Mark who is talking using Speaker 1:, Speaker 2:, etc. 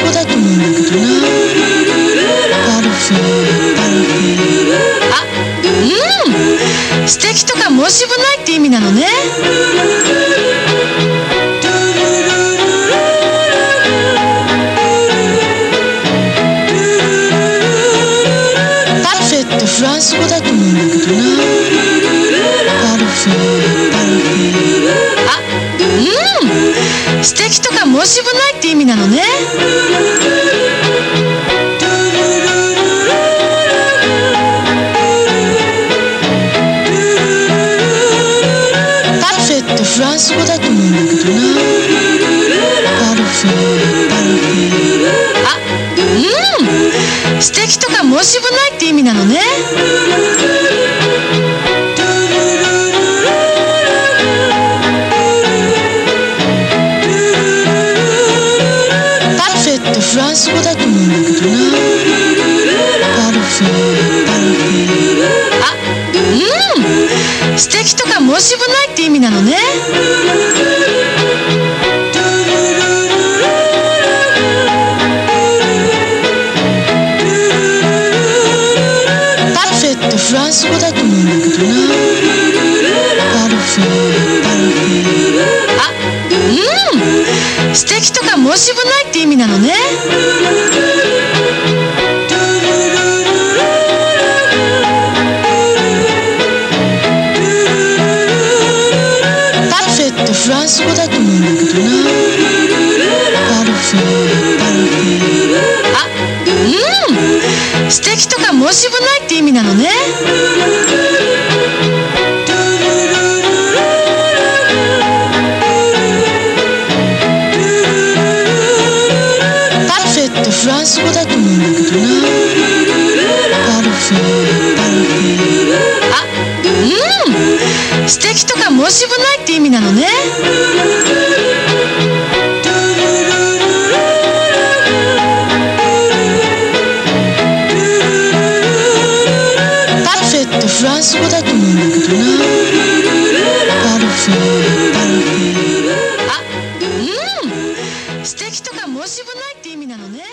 Speaker 1: そこだと思うんだけどなパルフェパルフェあうん。素敵とか申し分ないって意味なのね。パルフェってフランス語だと思うんだけどな。パルフェ素敵とか申し分ないって意味なのね。パルフェってフランス語だと思うんだけどな。パルフェパルフェあうん。素敵とか申し分ないって意味なのね。ってフランス語だと思うんだけどなパルフェパルフェあうん。素敵とか申し分ないって意味なのね。パルフェってフランス語だと思うんだけどな。素敵とか申し分ないって意味なのね。パルフェってフランス語だと思うんだけどな。パルフェパルフェあうん。素敵とか申し分ないって意味なのね。素敵とか申し分ないって意味なのね。パルフェってフランス語だと思うんだけどな。パルフェあうん。素敵とか申し分ないって意味なのね。